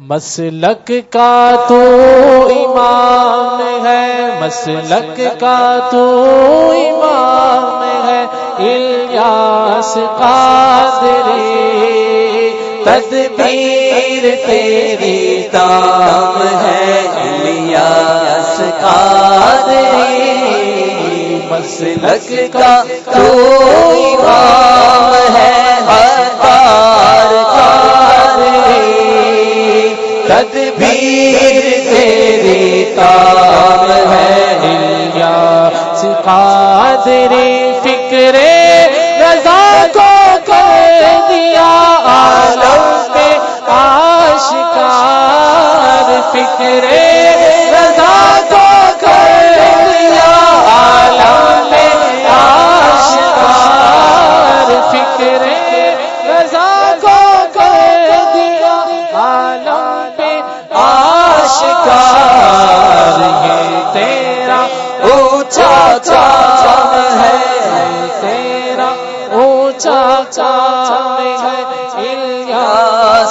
مسلک کا تو امام ہے، مسلک کا تو امام ہے۔ الیاس قادری تدبیر تیری تام ہے۔ الیاس قادری مسلک کا تو امام ہے۔ قادری فکر رضا کو کر دیا عالم پہ آشکار فکرے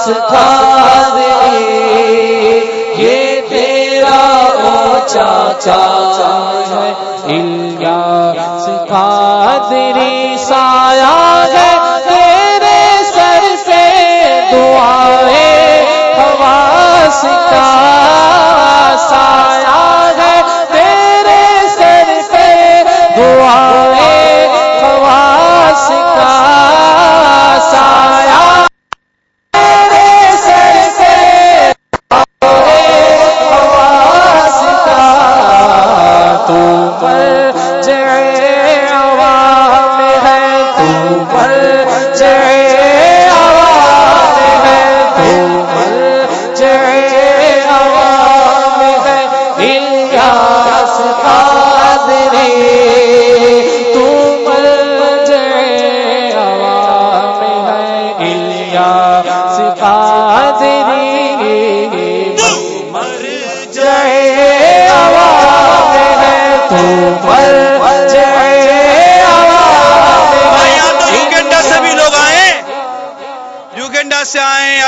الیاس یہ تیرا اونچا چاچا ہے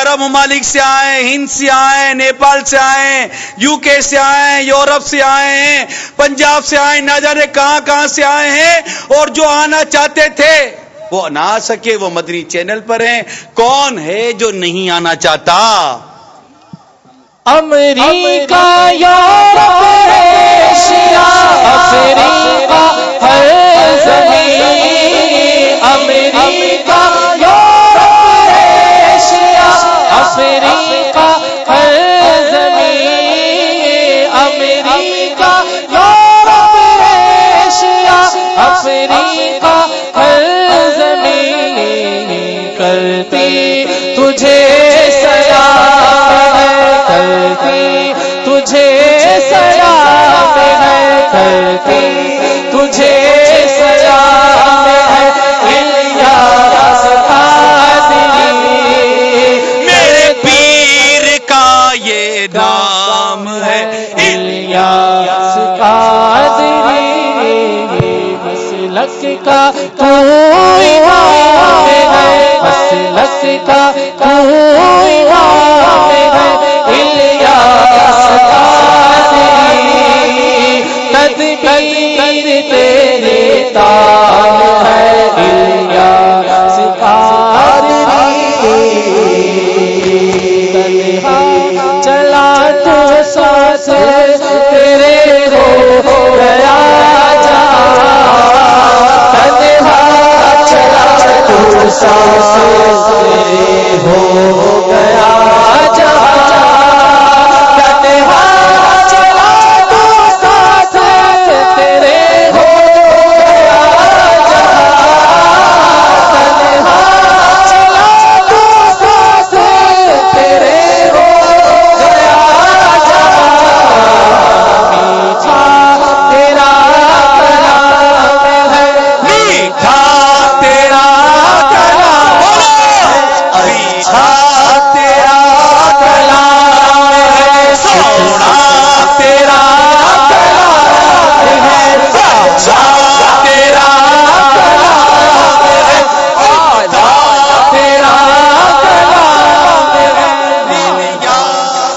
عرب ممالک سے آئے، ہند سے آئے، نیپال سے آئے یو کے سے آئے، یورپ سے آئے ہیں، پنجاب سے آئے، نہ جانے کہاں کہاں سے آئے ہیں، اور جو آنا چاہتے تھے، وہ نہ آ سکے، وہ مدنی چینل پر ہیں۔ کون ہے جو نہیں آنا چاہتا؟ امریکہ یورپ ایشیا افریقہ، ہر زمین کرتے مسلک کا تو امام ہے مسلک کا تو امام ہے تدبیر تیرے ہے الیاس چلا تو ساس تیرے ہو تو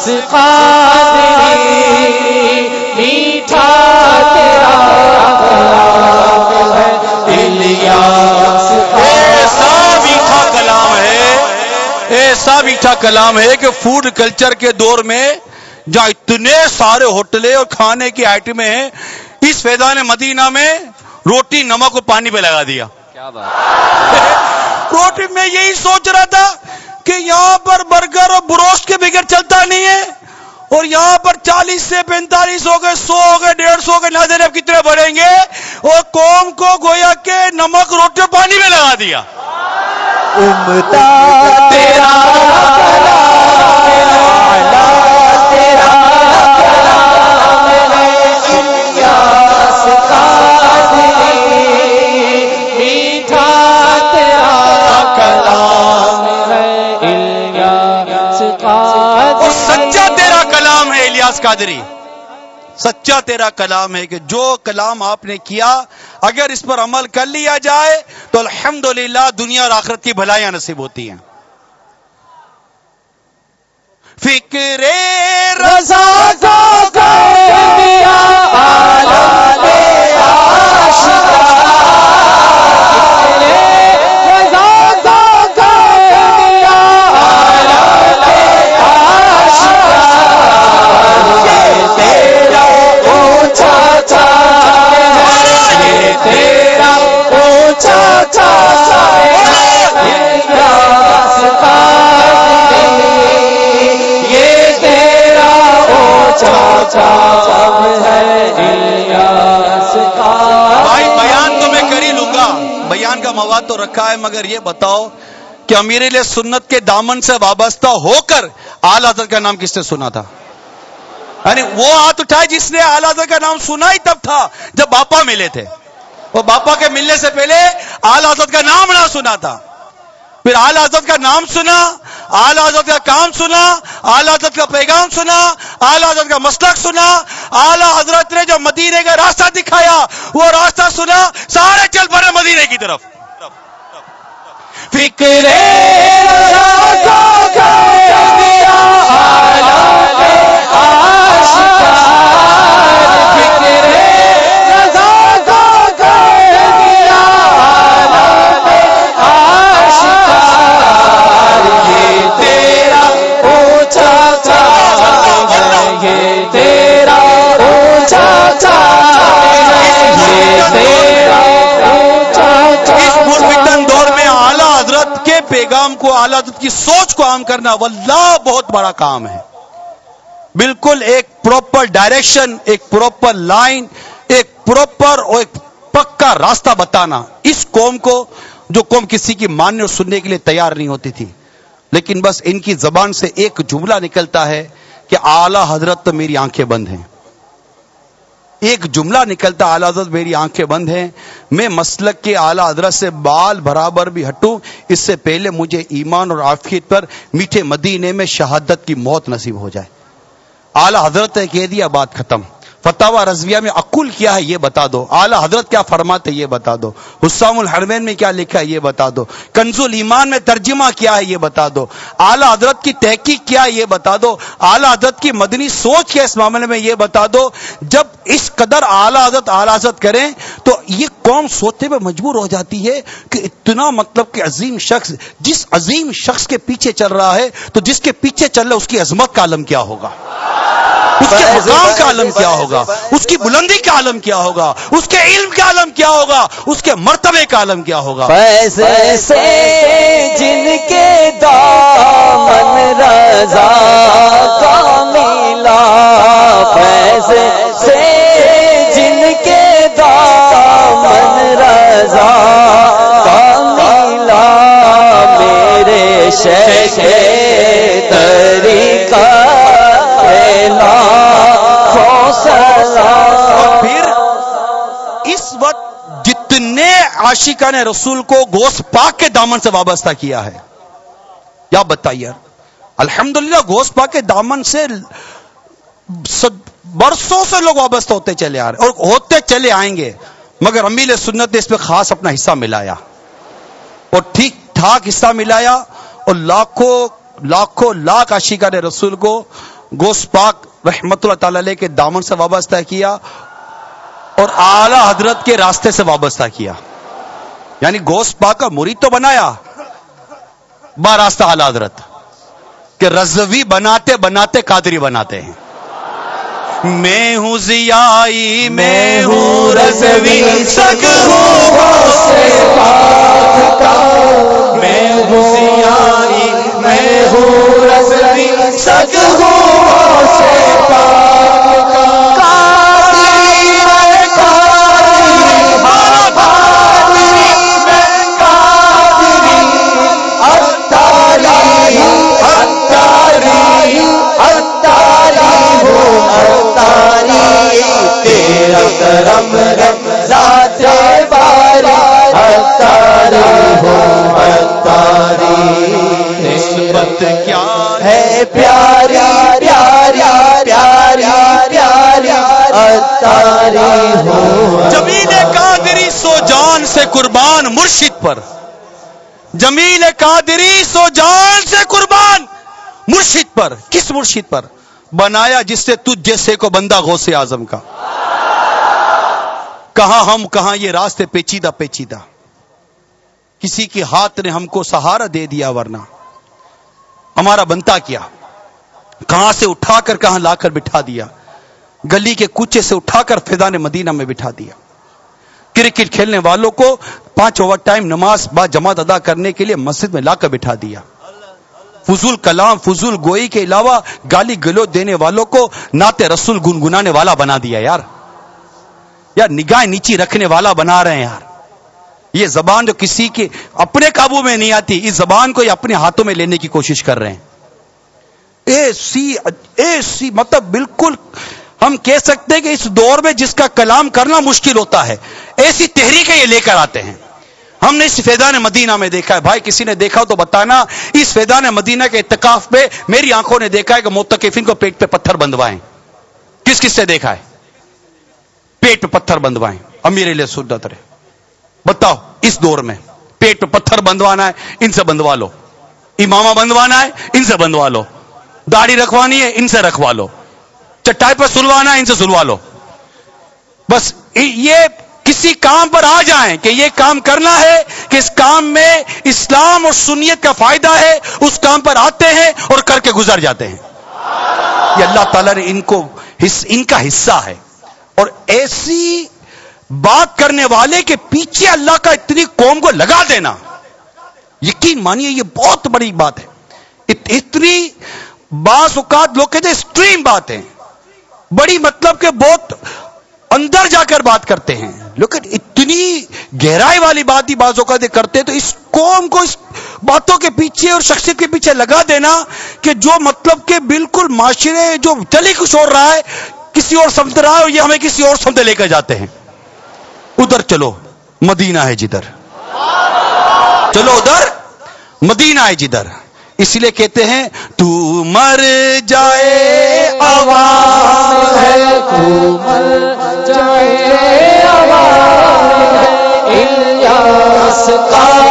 میٹھا کلام ہے ایسا میٹھا کلام ہے کہ فوڈ کلچر کے دور میں جہاں اتنے سارے ہوٹلیں اور کھانے کی آئٹمیں ہیں اس فیضان مدینہ میں روٹی نمک اور پانی پہ لگا دیا۔ کیا بات۔ روٹی میں یہی سوچ رہا تھا کہ یہاں پر برگر اور بروسٹ کے بغیر چلتا نہیں ہے اور یہاں پر چالیس سے پینتالیس ہو گئے سو ہو گئے ڈیڑھ سو ہو گئے نہ جانے اب کتنے بڑھیں گے؟ اور قوم کو گویا کے نمک روٹی اور پانی میں لگا دیا۔ امتا تیرا کلام الیاس قادری، سچا تیرا کلام ہے کہ جو کلام آپ نے کیا، اگر اس پر عمل کر لیا جائے تو الحمدللہ دنیا اور آخرت کی بھلائیاں نصیب ہوتی ہیں۔ فکر رضا کو کر دیا۔ بیان کا مواد تو رکھا ہے، مگر یہ بتاؤ کہ امیر علیہ سنت کے دامن سے وابستہ ہو کر آل حضرت کا نام کس نے سنا تھا؟ یعنی وہ ہاتھ اٹھائے جس نے آل حضرت کا نام سنا ہی تب تھا جب باپا ملے تھے۔ وہ باپا کے ملنے سے پہلے آل حضرت کا نام نہ سنا تھا۔ پھر آل حضرت کا نام سنا، آل حضرت کا کام سنا، آل حضرت کا پیغام سنا، آل حضرت کا مسلک سنا۔ آل حضرت نے جو مدینے کا راستہ دکھایا، وہ راستہ سنا، سارے چل پڑے مدینے کی طرف۔ فکرے پیغام کو، اعلیٰ حضرت کی سوچ کو عام کرنا واللہ بہت بڑا کام ہے۔ بالکل ایک پراپر ڈائریکشن ایک پراپر لائن ایک پراپر اور ایک پکا راستہ بتانا۔ اس قوم کو، جو قوم کسی کی ماننے اور سننے کے لیے تیار نہیں ہوتی تھی، لیکن بس ان کی زبان سے ایک جملہ نکلتا ہے کہ اعلی حضرت تو میری آنکھیں بند ہیں۔ ایک جملہ نکلتا، اعلی حضرت میری آنکھیں بند ہیں، میں مسلک کے اعلی حضرت سے بال برابر بھی ہٹوں، اس سے پہلے مجھے ایمان اور عافیت پر میٹھے مدینے میں شہادت کی موت نصیب ہو جائے۔ اعلی حضرت نے کہہ دیا، بات ختم۔ فتح رضویہ میں عقل کیا ہے، یہ بتا دو۔ اعلی حضرت کیا فرماتے یہ بتا دو۔ حسام الحرمین میں کیا لکھا ہے، یہ بتا دو۔ کنز ایمان میں ترجمہ کیا ہے، یہ بتا دو۔ اعلی حضرت کی تحقیق کیا ہے، یہ بتا دو۔ اعلی حضرت کی مدنی سوچ کیا اس معاملے میں یہ بتا دو۔ جب اس قدر اعلی حضرت اعلی حضرت کریں تو یہ قوم سوچتے پہ مجبور ہو جاتی ہے کہ اتنا مطلب کہ عظیم شخص جس عظیم شخص کے پیچھے چل رہا ہے تو جس کے پیچھے چل رہا ہے اس کی عظمت کا عالم کیا ہوگا؟ اس کے مقام کا عالم کیا ہوگا؟ اس کی بلندی کا عالم کیا ہوگا؟ اس کے علم کا عالم کیا ہوگا؟ اس کے مرتبے کا عالم کیا ہوگا؟ سے جن کے دامن رضا کا ملا پیسے سے شیخ طریقہ اور پھر اس وقت جتنے عاشقان رسول کو گوشت پاک کے دامن سے وابستہ کیا ہے، یا بتائیے، الحمدللہ گوشت پاک کے دامن سے برسوں سے لوگ وابستہ ہوتے چلے آ رہے اور ہوتے چلے آئیں گے، مگر امیل سنت نے اس پہ خاص اپنا حصہ ملایا۔ اور ٹھیک ٹھاک حصہ ملایا اور لاکھوں لاکھوں لاکھ عاشقان رسول کو گوشت پاک رحمت اللہ تعالی علیہ کے دامن سے وابستہ کیا اور اعلی حضرت کے راستے سے وابستہ کیا۔ یعنی گوشت پاک کا مرید تو بنایا۔ با راستہ اعلی حضرت کہ رضوی بناتے بناتے قادری بناتے ہیں۔ میں ہوں زیائی میں ہوں رضوی، سگ ہوں سے پاک کا میں ہوں زیائی میں قربان مرشد پر۔ جمیل قادری سو جان سے قربان مرشد پر۔ کس مرشد پر؟ بنایا جس سے تجھ جیسے کو بندہ غوث اعظم کا۔ کہاں ہم، کہاں یہ راستے پیچیدہ پیچیدہ۔ کسی کے ہاتھ نے ہم کو سہارا دے دیا ورنہ۔ ہمارا بنتا کیا؟ کہاں سے اٹھا کر، کہاں لا کر بٹھا دیا؟ گلی کے کوچے سے اٹھا کر فیضان مدینہ میں بٹھا دیا۔ کرکٹ کھیلنے والوں کو پانچ اوور ٹائم نماز با جماعت ادا کرنے کے لیے مسجد میں لا کر بٹھا دیا۔ فضول کلام، فضول گوئی کے علاوہ گالی گلو دینے والوں کو نعت رسول گنگنانے والا بنا دیا یار۔ یار نگاہ نیچی رکھنے والا بنا رہے ہیں یار۔ یہ زبان جو کسی کے اپنے قابو میں نہیں آتی، اس زبان کو یہ اپنے ہاتھوں میں لینے کی کوشش کر رہے ہیں۔ اے سی اے سی مطلب بالکل ہم کہہ سکتے ہیں کہ اس دور میں جس کا کلام کرنا مشکل ہوتا ہے، ایسی تحریکیں یہ لے کر آتے ہیں۔ ہم نے اس فیضان مدینہ میں دیکھا ہے۔ بھائی، کسی نے دیکھا تو بتانا، اس فیضان مدینہ کے اتقاف پہ میری آنکھوں نے دیکھا ہے کہ متقفین کو پیٹ پہ پتھر بندوائیں کس کس سے دیکھا ہے؟ پیٹ پہ پتھر بندوائیں امیر لیے سدت رہے۔ بتاؤ، اس دور میں پیٹ پہ پتھر بندوانا ہے، ان سے بندوا لو۔ امامہ بندوانا ہے، ان سے بندوا لو۔ داڑھی رکھوانی ہے، ان سے رکھوا لو۔ چٹائی پر سلوانا ہے، ان سے سلوا لو۔ بس یہ کسی کام پر آ جائیں کہ یہ کام کرنا ہے کہ اس کام میں اسلام اور سنیت کا فائدہ ہے، اس کام پر آتے ہیں اور کر کے گزر جاتے ہیں۔ یہ اللہ تعالیٰ نے ان کو ان کا حصہ ہے۔ اور ایسی بات کرنے والے کے پیچھے اللہ کا اتنی قوم کو لگا دینا۔ یقین مانیے، یہ بہت بڑی بات ہے۔ اتنی بعض اوقات لوگ کہتے ہیں اسٹریم بات ہے بڑی مطلب کہ بہت اندر جا کر بات کرتے ہیں۔ لیکن اتنی گہرائی والی بات ہی بعض اوقات کرتے تو اس قوم کو اس باتوں کے پیچھے اور شخصیت کے پیچھے لگا دینا کہ جو مطلب کہ بالکل معاشرے جو چلی کچھ اور رہا ہے، کسی اور سمت رہا ہے اور یہ ہمیں کسی اور سمت لے کر جاتے ہیں۔ ادھر چلو، مدینہ ہے جدھر۔ چلو ادھر، مدینہ ہے جدھر۔ اس لیے کہتے ہیں، تو مر جائے، آواز ہے۔ تو مر جائے، آواز ہے۔ الیاس کا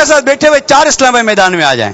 کے ساتھ بیٹھے ہوئے چار اسلام میدان میں آ جائیں۔